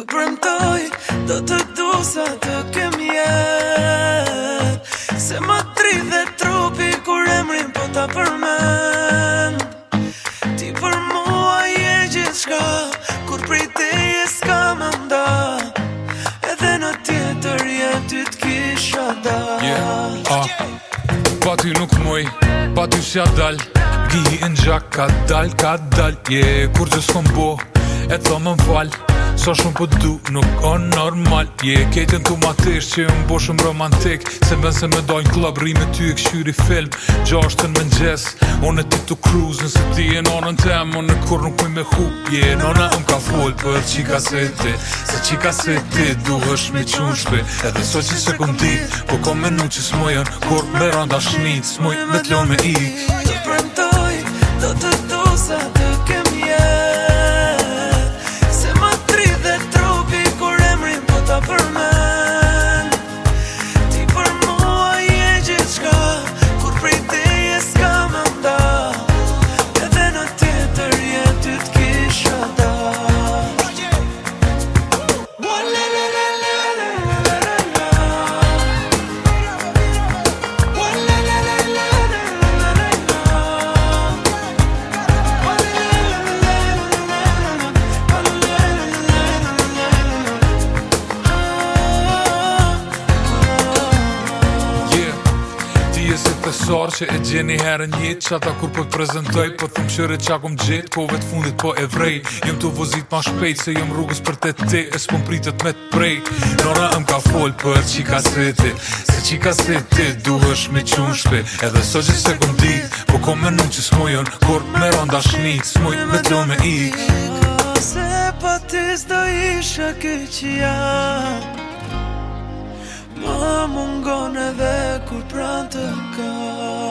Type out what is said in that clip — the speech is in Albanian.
të premtoj Do të du sa të kem jet Se më tri dhe trupi kur emrin po të përmen Ti për mua je gjithë shka Kur pri te e s'ka më nda Edhe në tjetër je ty t'kisha da yeah. Ah. Pa ty nuk muj, pa ty s'ja dal Gjihi në gjak, ka dal, ka dal Je, yeah. kur që s'kom bo, e thomë më falë Sa shumë për po du nuk o normal Je yeah, ketën të matesh që më boshëm romantik Se më se me dojnë klab rime ty e këshyri film Gjashtën me nxes On e ti të kruz nëse ti e nonën të emë On e kur nuk kuj me hu Je yeah, nona më ka full për qika se ti Se qika se ti duhësh me qunë shpe Edhe so që se këm dit Po kom me nuk që s'mojën Kur me randa shnit S'moj me t'lo me i Do të përndoj Do të dosat profesor që e gjeni herën jetë që ata kur po të prezentoj po thëmë qëre që akum gjitë po të fundit po e vrej jam të vozit ma shpejt se jam rrugës për të te e s'pon pritët me të prej nora më ka fol për qika sveti se qika sveti duhësh me qunë shpe edhe së gjithë se kum dit po komë me nuk që smojën kur me ronda dashni smoj me të me ik se pa po të zdo isha kur pranë të ka